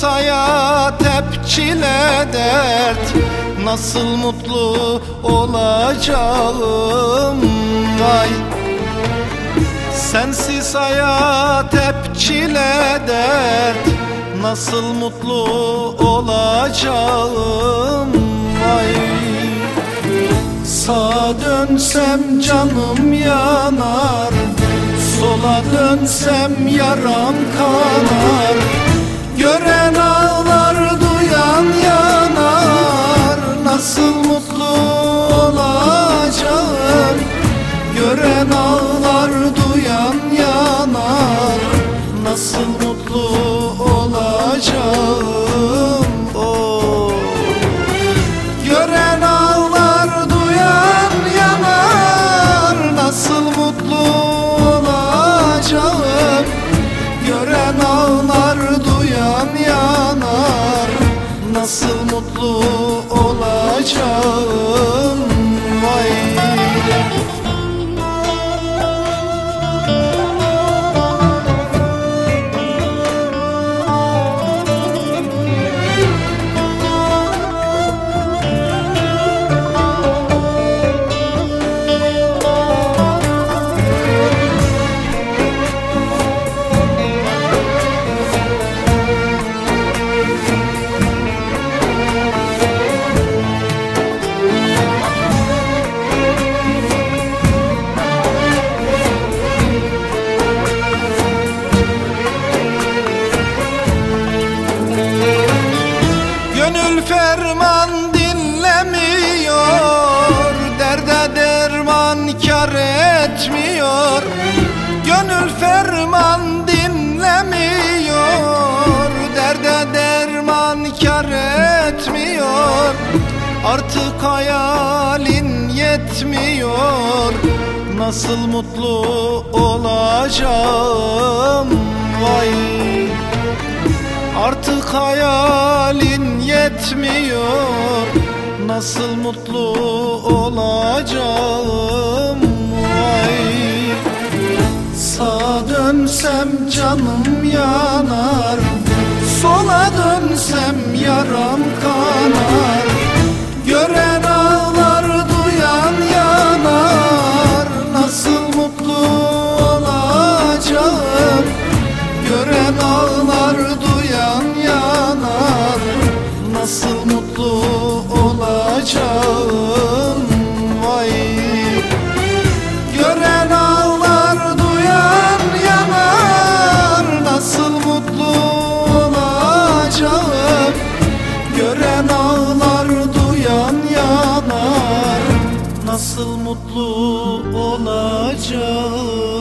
Hayat hep çile dert. Nasıl mutlu olacağım? Vay. Sensiz hayat hep çile dert. Nasıl mutlu olacağım? Vay. Sağa dönsem canım yanar. Sola dönsem yaram kanar Gören ağlar duyan yanar. Nasıl mutlu olacağım? Oh. Gören ağlar duyan yanar. Nasıl mutlu olacağım? Gören ağlar duyan yanar. Nasıl mutlu olacağım derman kar etmiyor. Gönül ferman dinlemiyor. Derde derman kar etmiyor. Artık hayalin yetmiyor. Nasıl mutlu olacağım? Vay. Artık hayalin yetmiyor Nasıl mutlu olacağım? Vay Sağa dönsem canım yanar. Sola dönsem yaram kanar. Gören ağlar duyan yanar. Nasıl mutlu olacağım? Gören ağlar mutlu olacağım